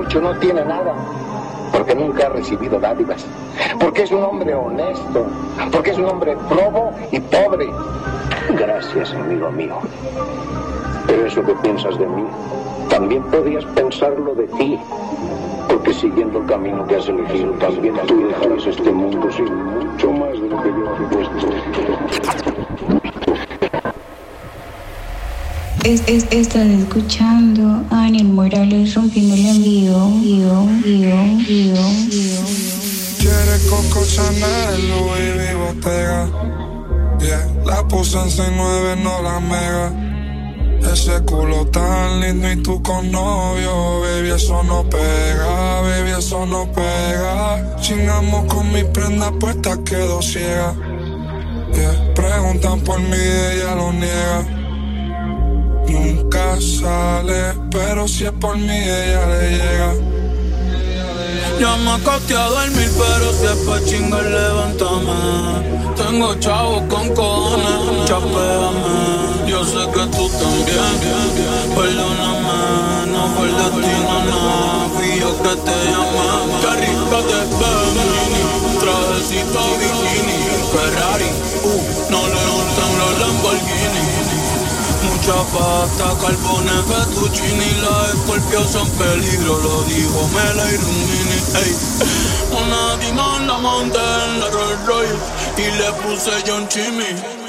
mucho no tiene nada, porque nunca ha recibido dádivas, porque es un hombre honesto, porque es un hombre probo y pobre. Gracias, amigo mío. Pero eso que piensas de mí, también podías pensarlo de ti. Porque siguiendo el camino que has elegido, también tú dejarás este mundo sin mucho más de lo que yo he puesto. Es, es, estás escuchando a Daniel Morales rompiendo el vivo. Quiere Coco Chanel, Louis V. Bottega. Yeah, la puse en 6-9, no la mega. Ese culo tan lindo y tú con novio, baby, eso no pega, baby, eso no pega. Chingamos con mi prenda puesta, quedo ciega. Yeah. Preguntan por mí, ella lo niega. Nunca sale, pero si es por mí, ella le llega. Ya me acosté a dormir, pero si es pa' chingar, levántame. Tengo chavos con cojones, chapeame. Yo sé que tú también, perdóname. No fue el destino, no. Fui yo que te llamé. Qué rica te ves, mini. Trajecito bikini. Ferrari, uh, no le gustan los Lamborghini. Mucha pasta, carbones, fettuccini Las escorpios son peligro, lo dijo Mela y Rumini ey. Una dimon la monté en la Rolls Royce Y le puse John Chimmy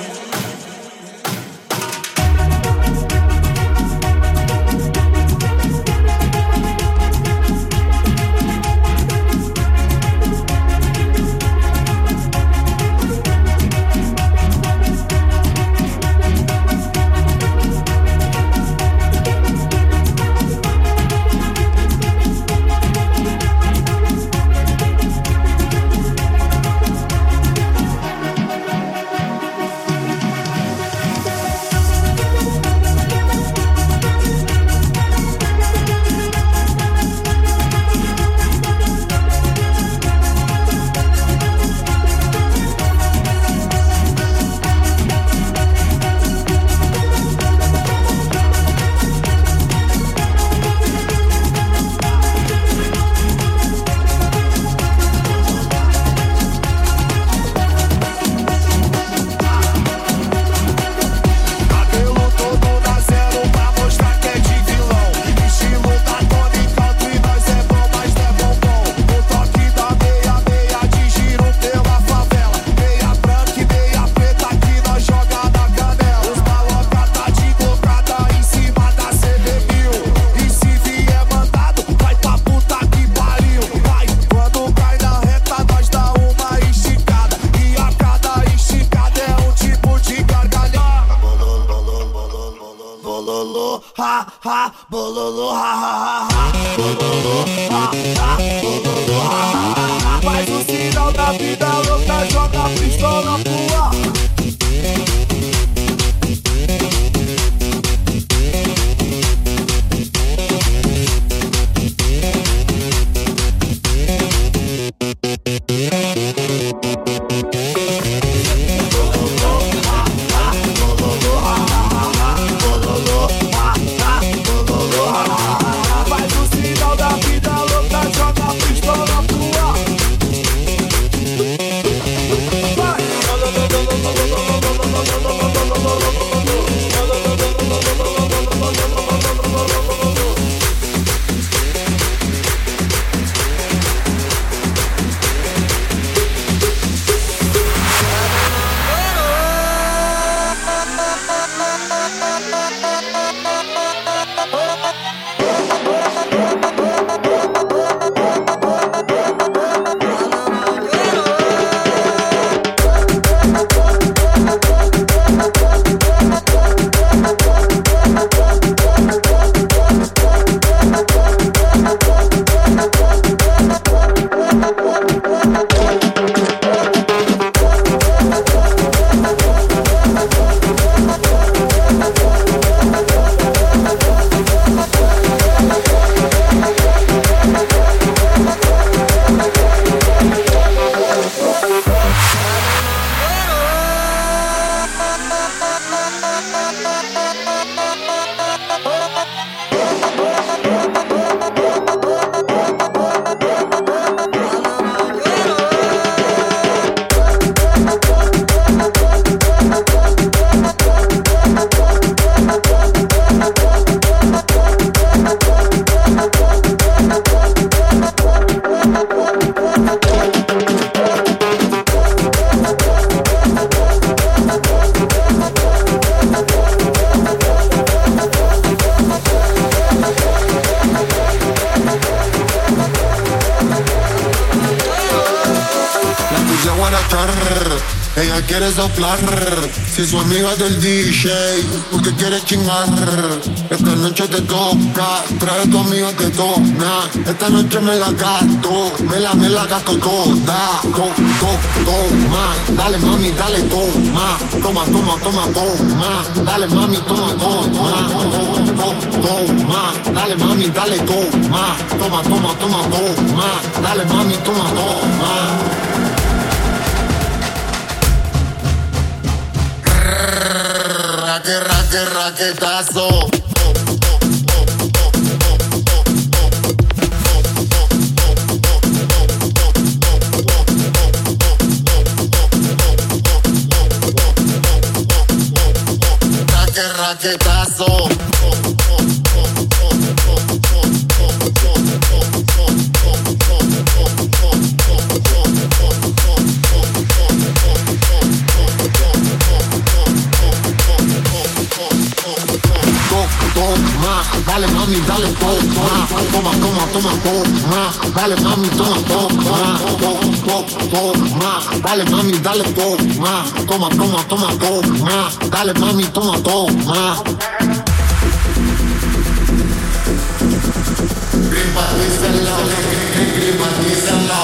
la gasto, me la, me la gasto toda. To, to, toma, dale mami, dale toma. Toma, toma, toma, toma. Dale mami, toma, toma. Toma, dale mami, dale toma. Toma, toma, toma, toma. Dale mami, toma, toma. raque, raque, raquetazo. Raque, raquetazo. Mami, dale toma, toma, toma, toma, toma, dale mami, toma, toma, toma, dale mami, dale toma, toma, toma, toma, toma, dale mami, toma, toma. Privatízalo, privatízalo,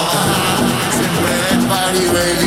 siempre es party, baby,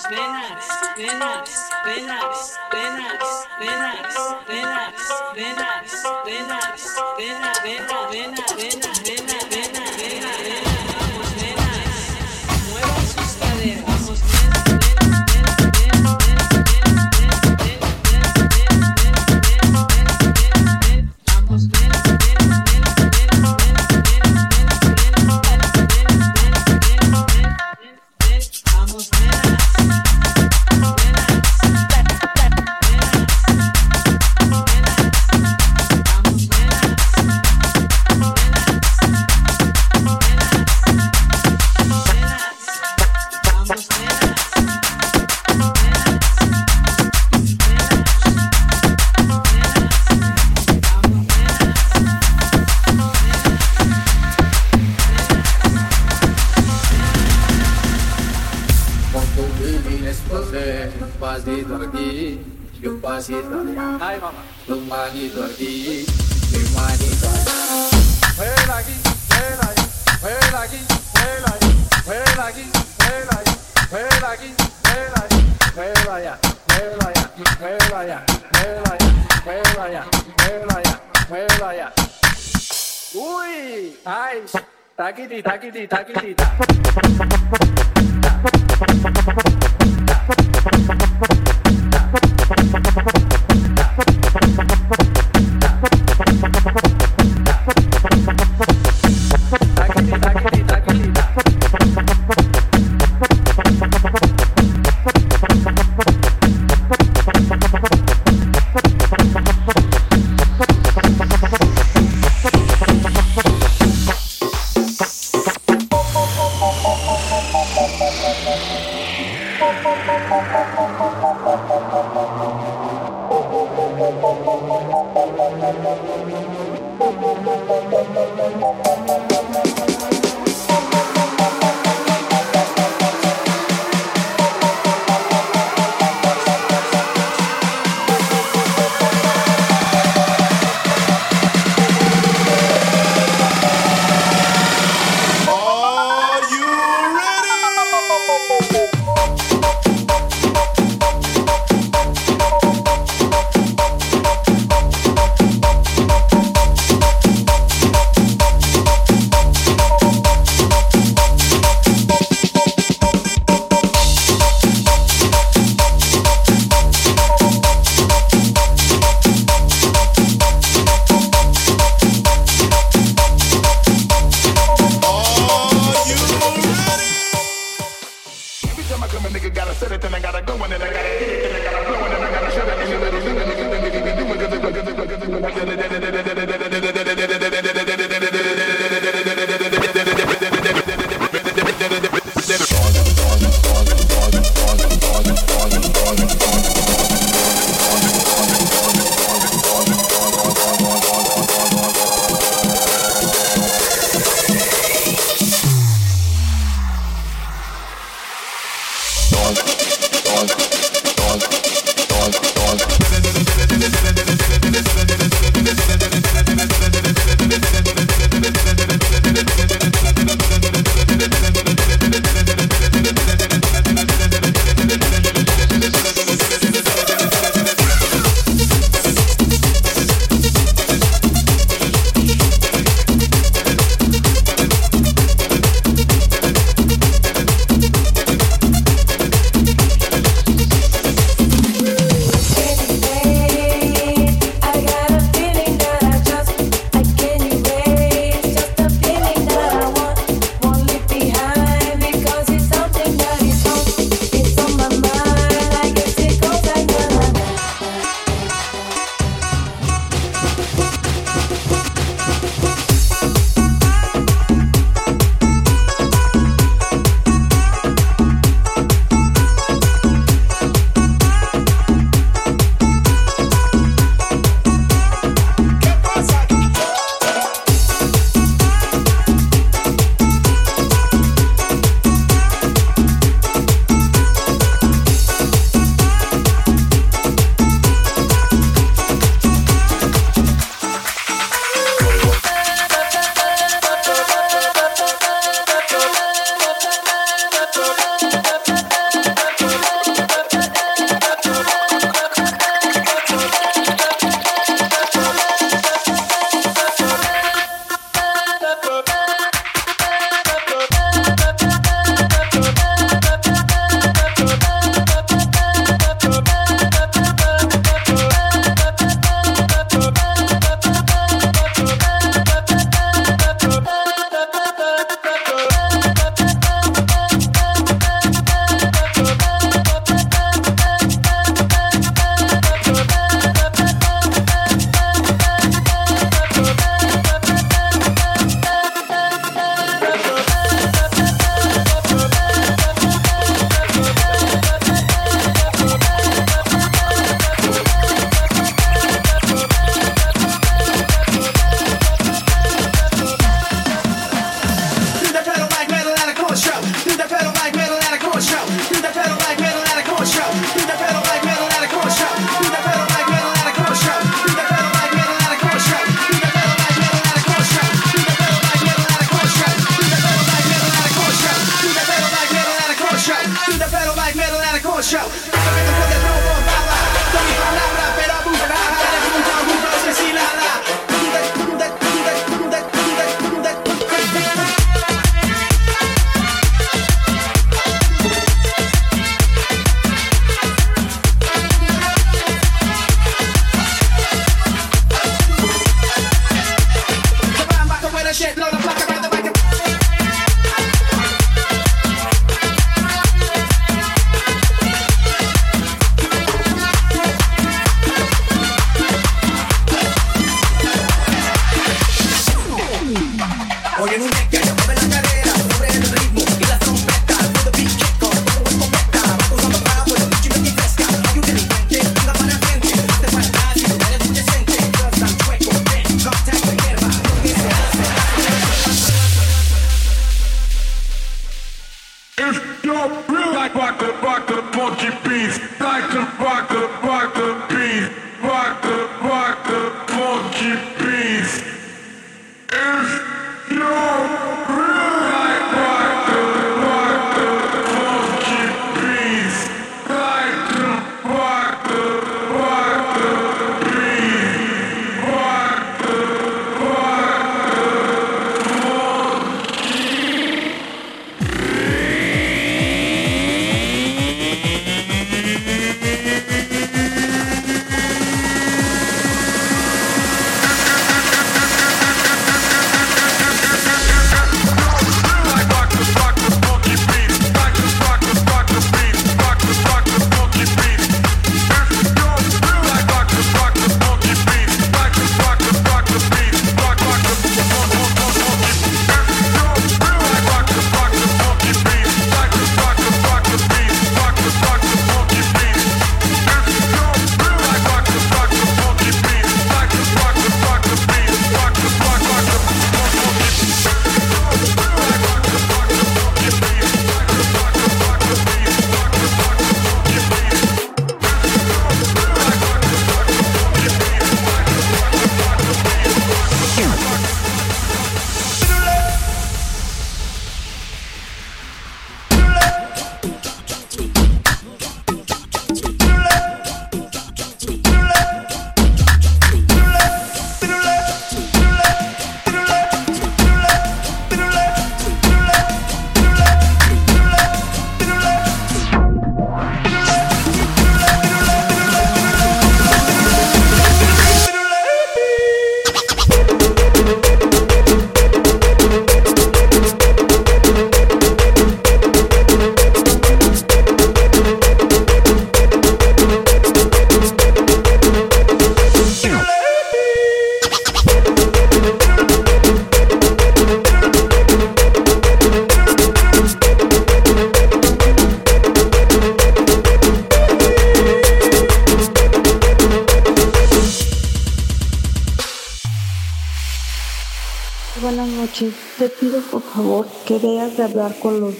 tus venas, venas, venas, venas, venas, venas, venas, venas, venas, venas, venas, venas, venas. 다기디 다기디 다기디 다. ポンポンポンポンポンポン。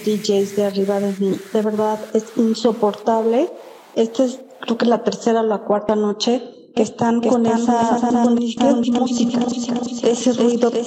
Los DJs de arriba de mí. De verdad es insoportable. Esta es creo que la tercera o la cuarta noche que están con esa, música, ese ruido The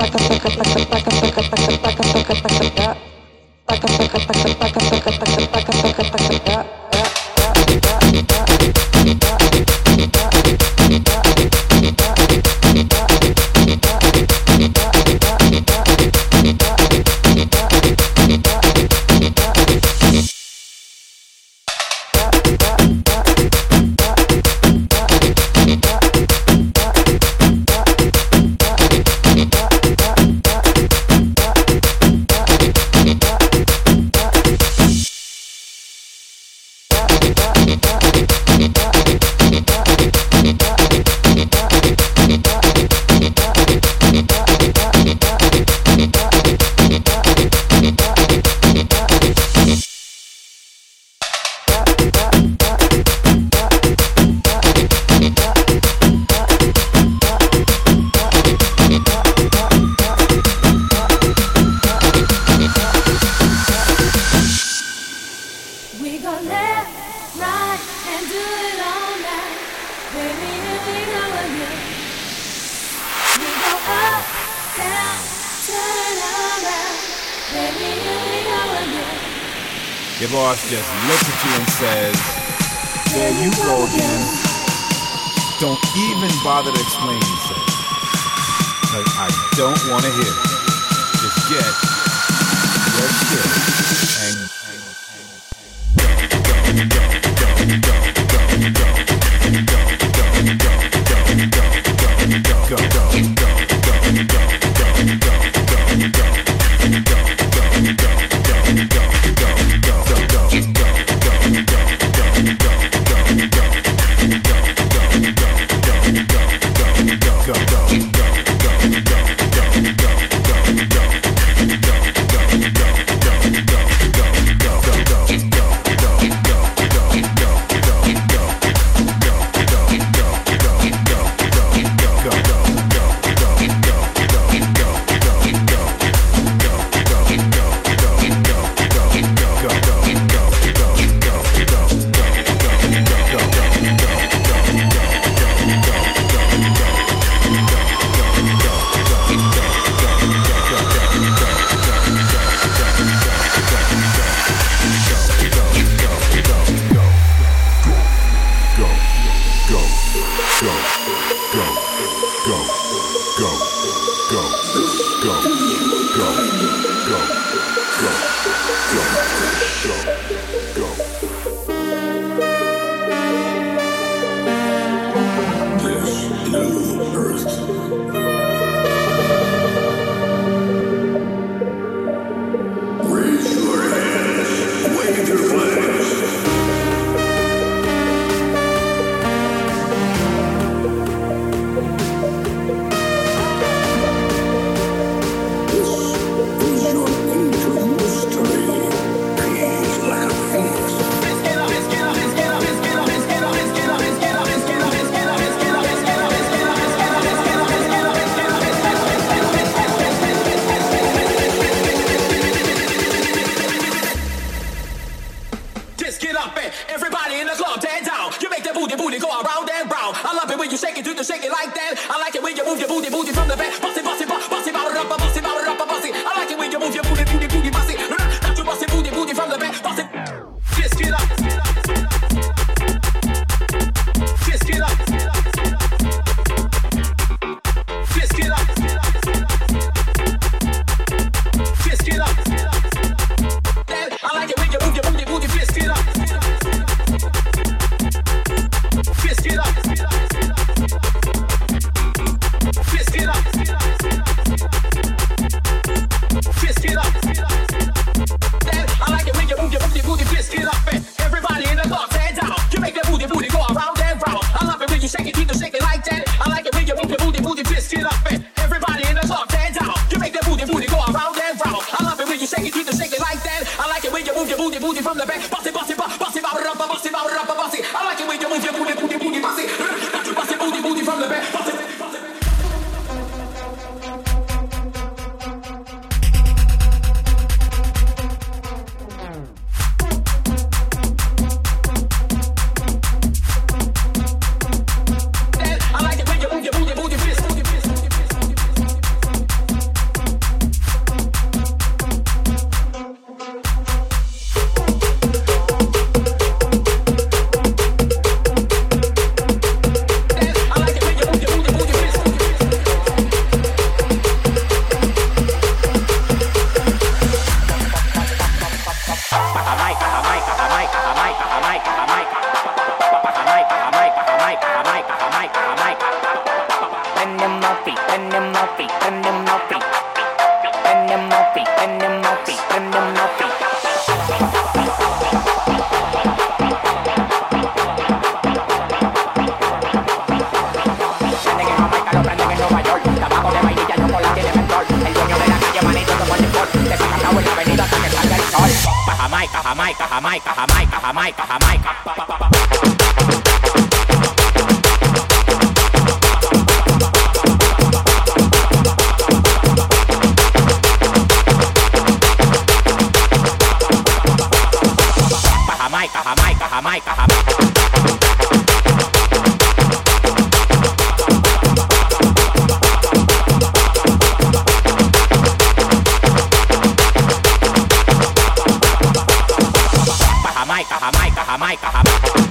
Jamaica, Jamaica.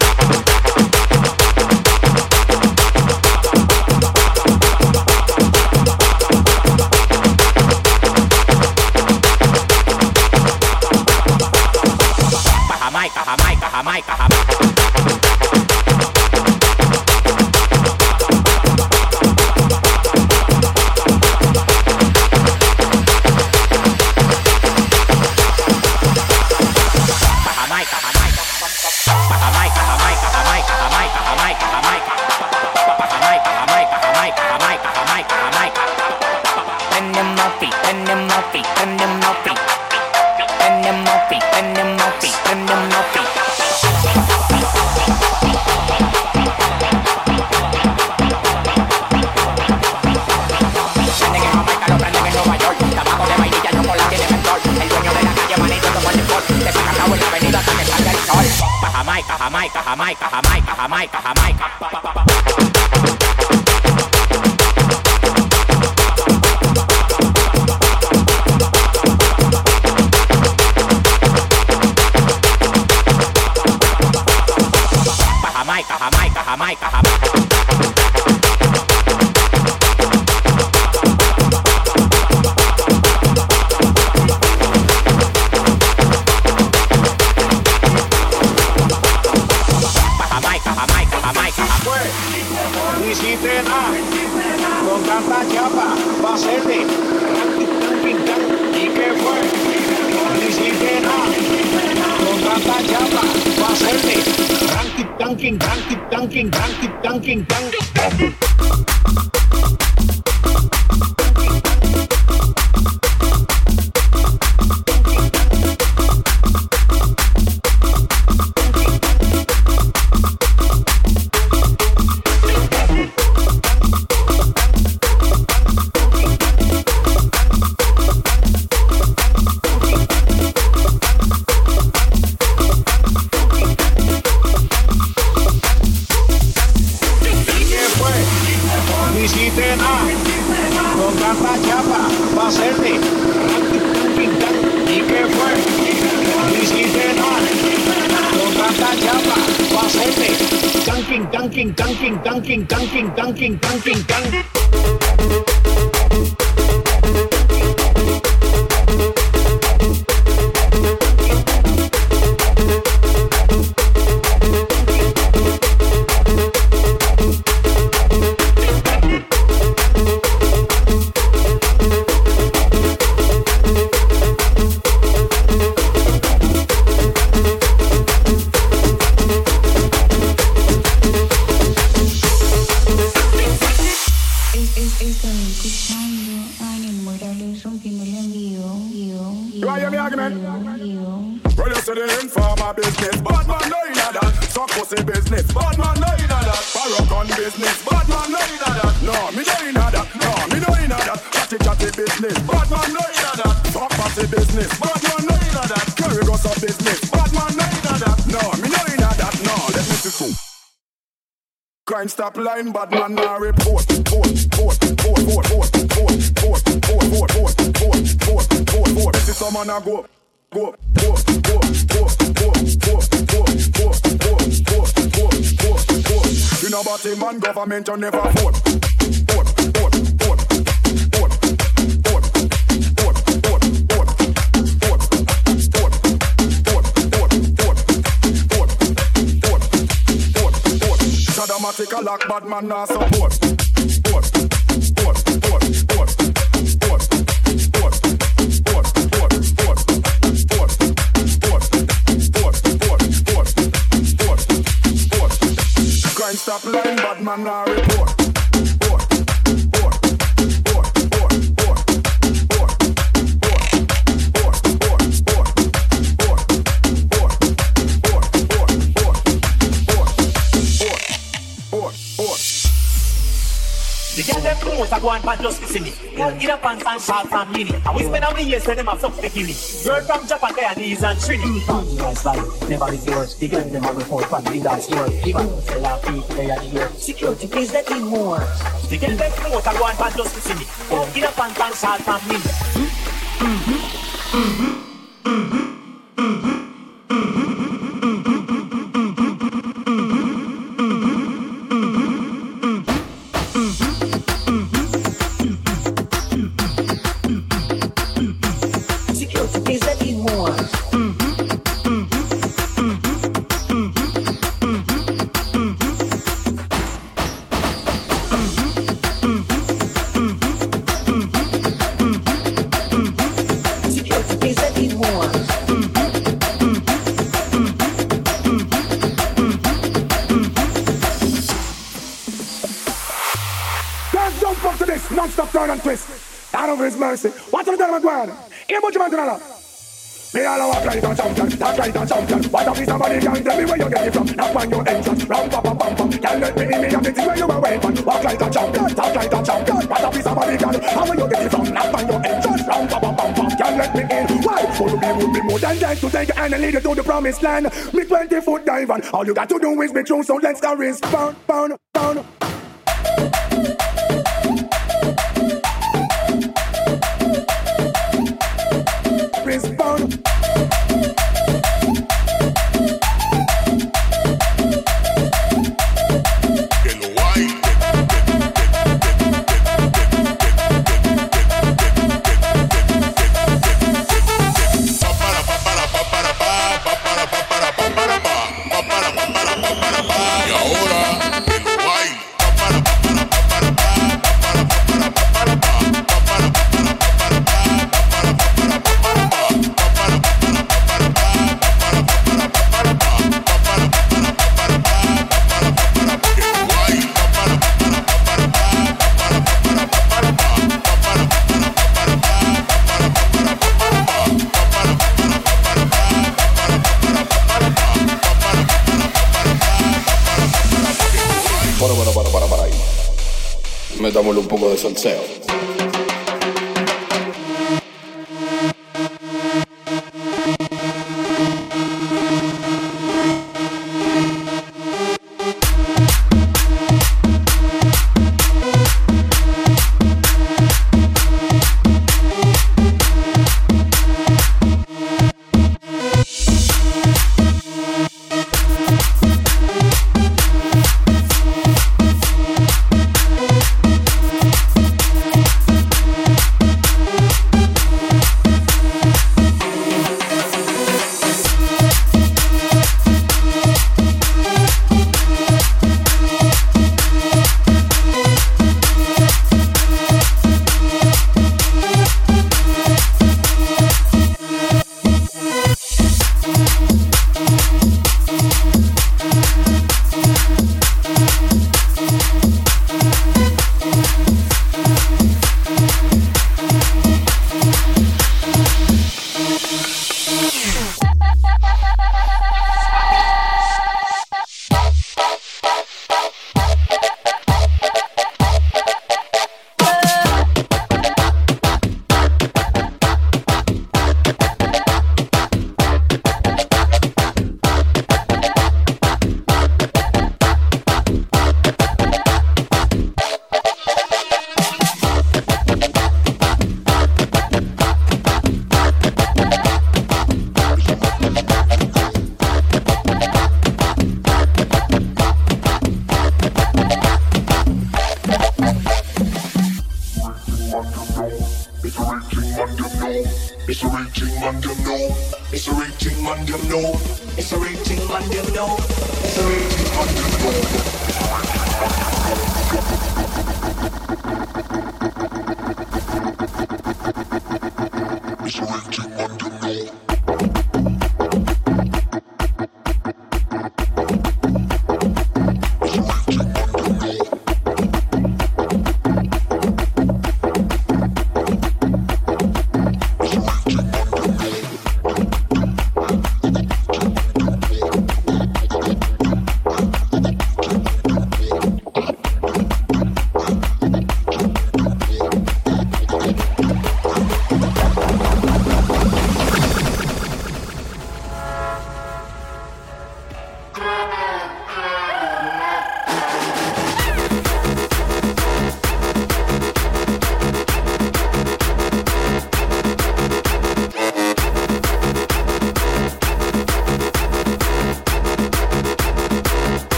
government you never vote. Sadomatic a lock, bad man not support. Sport, sport, sport, sport, sport. man I report. don't want to go and bad just kissing me. Yeah. In a pants and shorts and mini. And we spend how many years when them have stuff to me. Girl from Japan, they are Guyanese and Trini. Fancy guys like, never is yours. The girl them have a phone, fancy that's yours. Even sell our feet, they are here. Security is the thing more. The don't want to go and bad just kissing me. Oh, in a pants and shorts and mini. Mm-hmm. Mm-hmm. Mm-hmm. Know? Me all a walk like a champion, talk like a champion. What a piece of money can tell me where you get it from. Knock on your entrance, round pa pa pam pam. Can't let me in me have the thing where you were waiting. Walk like a champion, talk like a champion. What a piece of money can how where you get it from. Knock on your entrance, round pa pa pam pam. Can't let me in. Why? For you be would be more than that to take your hand and lead you to the promised land. Me 20 foot dive and all you got to do is be true. So let's go wrist pound pound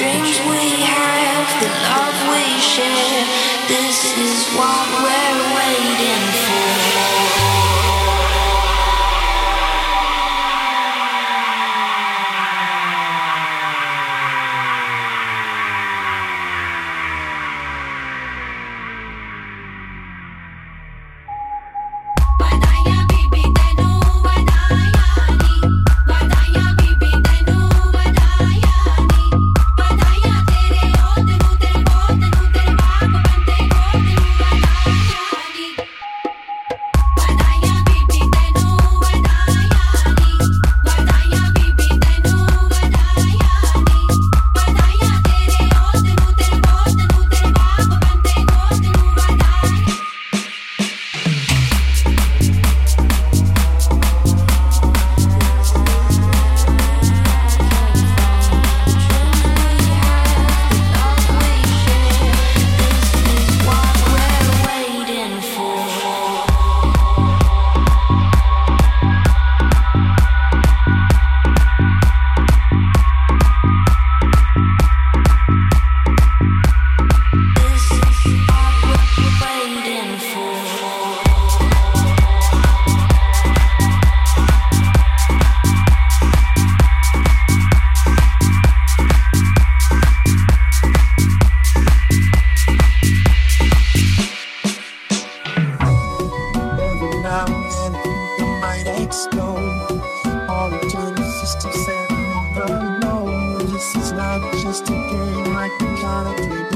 strange explode. All the turning to said, me no, this is not just a game I can kind of play.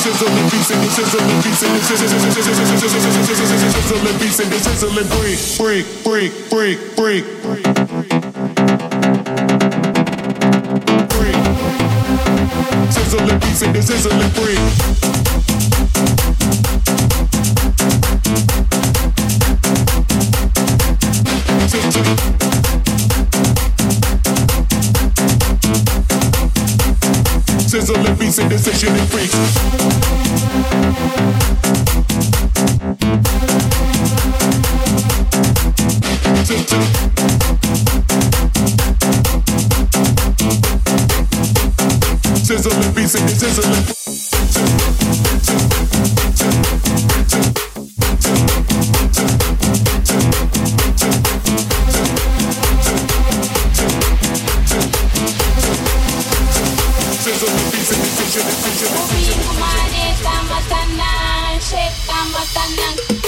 sizzling beats and sizzling beats and sizzling beats and sizzling beats and sizzling breathe, breathe. Movimos maneta, matanan, shake, matanan.